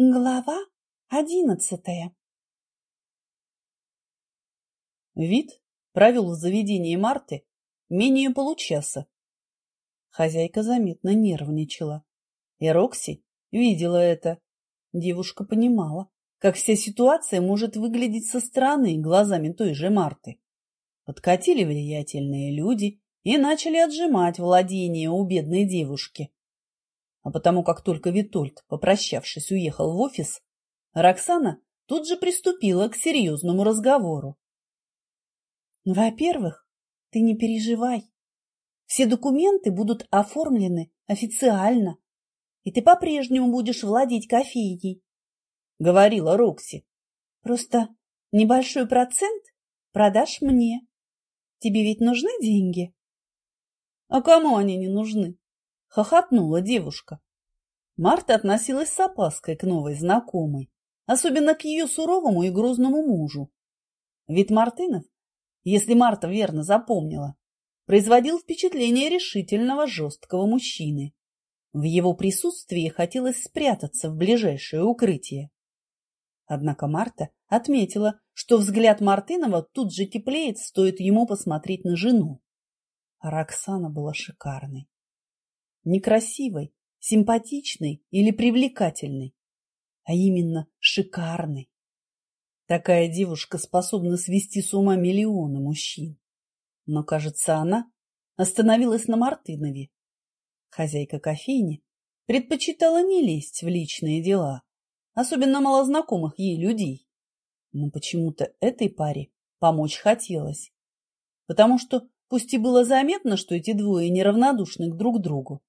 Глава одиннадцатая Вид провел в заведении Марты менее получаса. Хозяйка заметно нервничала. И Рокси видела это. Девушка понимала, как вся ситуация может выглядеть со стороны глазами той же Марты. Подкатили влиятельные люди и начали отжимать владение у бедной девушки. А потому как только Витольд, попрощавшись, уехал в офис, Роксана тут же приступила к серьезному разговору. Во-первых, ты не переживай. Все документы будут оформлены официально, и ты по-прежнему будешь владеть кофейней, — говорила Рокси. Просто небольшой процент продашь мне. Тебе ведь нужны деньги? — А кому они не нужны? — хохотнула девушка. Марта относилась с опаской к новой знакомой, особенно к ее суровому и грозному мужу. Ведь Мартынов, если Марта верно запомнила, производил впечатление решительного жесткого мужчины. В его присутствии хотелось спрятаться в ближайшее укрытие. Однако Марта отметила, что взгляд Мартынова тут же теплеет, стоит ему посмотреть на жену. А Роксана была шикарной некрасивой, симпатичной или привлекательной, а именно шикарной. Такая девушка способна свести с ума миллионы мужчин. Но, кажется, она остановилась на Мартынове. Хозяйка кофейни предпочитала не лезть в личные дела, особенно малознакомых ей людей. Но почему-то этой паре помочь хотелось. Потому что, пусть и было заметно, что эти двое неравнодушны к друг другу,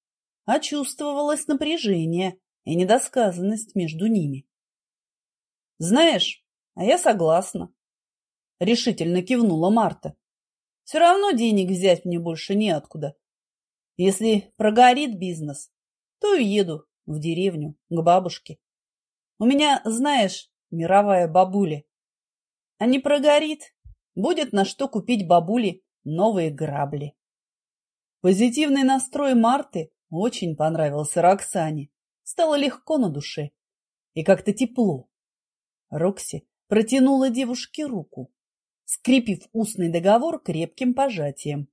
а чувствовалось напряжение и недосказанность между ними. «Знаешь, а я согласна», — решительно кивнула Марта. «Все равно денег взять мне больше неоткуда. Если прогорит бизнес, то уеду в деревню к бабушке. У меня, знаешь, мировая бабуля. А не прогорит, будет на что купить бабуле новые грабли». Позитивный настрой Марты очень понравился Роксане. Стало легко на душе. И как-то тепло. Рокси протянула девушке руку, скрепив устный договор крепким пожатием.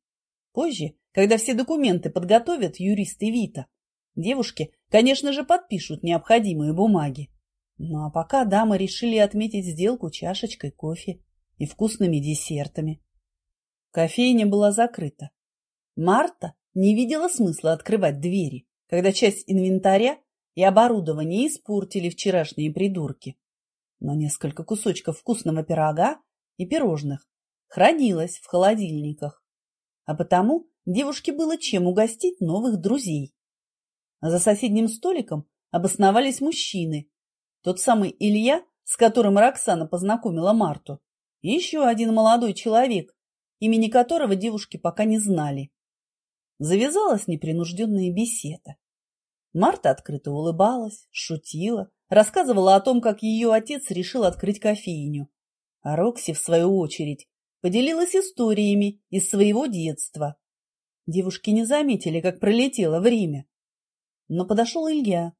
Позже, когда все документы подготовят юристы Вита, девушки, конечно же, подпишут необходимые бумаги. Ну а пока дамы решили отметить сделку чашечкой кофе и вкусными десертами. Кофейня была закрыта. Марта не видела смысла открывать двери, когда часть инвентаря и оборудования испортили вчерашние придурки. Но несколько кусочков вкусного пирога и пирожных хранилось в холодильниках, а потому девушке было чем угостить новых друзей. За соседним столиком обосновались мужчины. Тот самый Илья, с которым Роксана познакомила Марту, и еще один молодой человек, имени которого девушки пока не знали. Завязалась непринужденная беседа. Марта открыто улыбалась, шутила, рассказывала о том, как ее отец решил открыть кофейню. А Рокси, в свою очередь, поделилась историями из своего детства. Девушки не заметили, как пролетело время. Но подошел Илья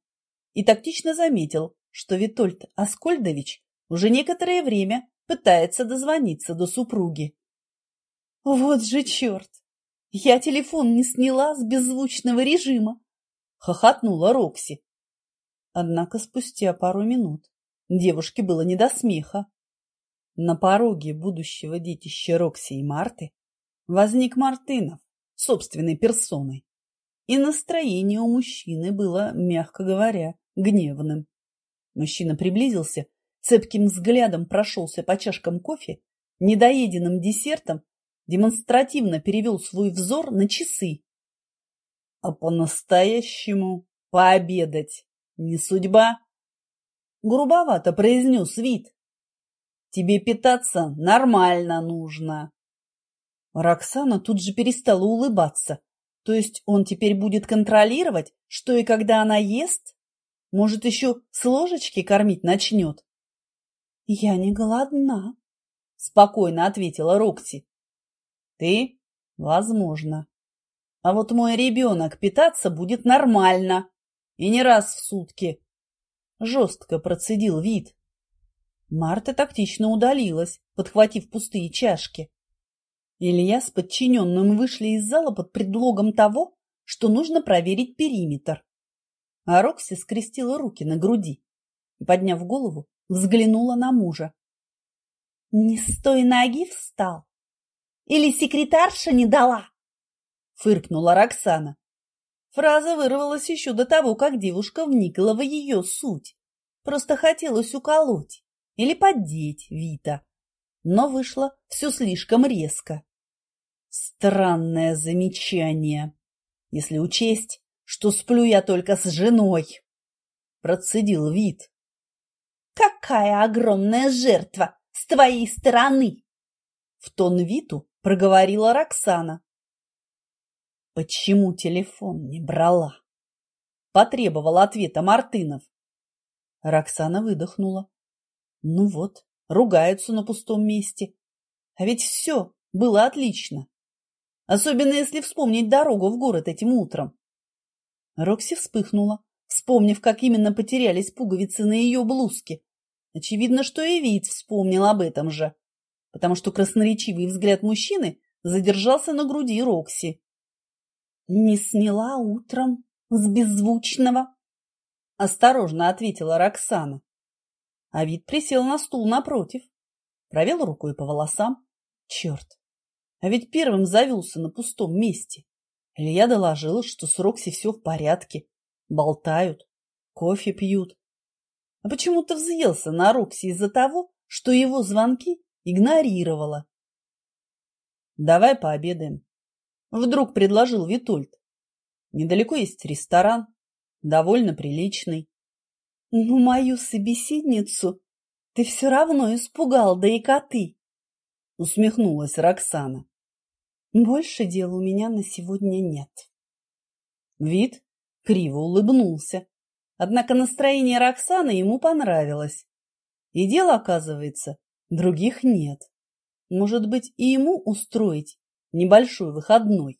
и тактично заметил, что Витольд Аскольдович уже некоторое время пытается дозвониться до супруги. «Вот же черт! Я телефон не сняла с беззвучного режима, хохотнула Рокси. Однако спустя пару минут девушке было не до смеха. На пороге будущего детища Рокси и Марты возник Мартынов собственной персоной, и настроение у мужчины было, мягко говоря, гневным. Мужчина приблизился, цепким взглядом прошелся по чашкам кофе, недоеденным десертом демонстративно перевел свой взор на часы. А по-настоящему пообедать не судьба? Грубовато произнес вид. Тебе питаться нормально нужно. Роксана тут же перестала улыбаться. То есть он теперь будет контролировать, что и когда она ест? Может, еще с ложечки кормить начнет? — Я не голодна, — спокойно ответила Рокси. Ты? Возможно. А вот мой ребенок питаться будет нормально. И не раз в сутки. Жестко процедил вид. Марта тактично удалилась, подхватив пустые чашки. Илья с подчиненным вышли из зала под предлогом того, что нужно проверить периметр. А Рокси скрестила руки на груди и, подняв голову, взглянула на мужа. — Не с той ноги встал? Или секретарша не дала? — фыркнула Роксана. Фраза вырвалась еще до того, как девушка вникла в ее суть. Просто хотелось уколоть или поддеть Вита, но вышло все слишком резко. Странное замечание, если учесть, что сплю я только с женой, процедил Вит. Какая огромная жертва с твоей стороны! В тон Виту проговорила Роксана. Почему телефон не брала? Потребовал ответа Мартынов. Роксана выдохнула. Ну вот, ругаются на пустом месте. А ведь все было отлично. Особенно если вспомнить дорогу в город этим утром. Рокси вспыхнула, вспомнив, как именно потерялись пуговицы на ее блузке. Очевидно, что и вид вспомнил об этом же, потому что красноречивый взгляд мужчины задержался на груди Рокси. «Не сняла утром с беззвучного?» – осторожно ответила Роксана. А вид присел на стул напротив, провел рукой по волосам. Черт, а ведь первым завелся на пустом месте. Илья доложил, что с Рокси все в порядке. Болтают, кофе пьют. А почему-то взъелся на Рокси из-за того, что его звонки игнорировала. «Давай пообедаем», — вдруг предложил Витольд. «Недалеко есть ресторан, довольно приличный. Ну, мою собеседницу ты все равно испугал, да и коты, усмехнулась Роксана. Больше дел у меня на сегодня нет. Вид криво улыбнулся. Однако настроение Роксаны ему понравилось. И дел, оказывается, других нет. Может быть, и ему устроить небольшой выходной.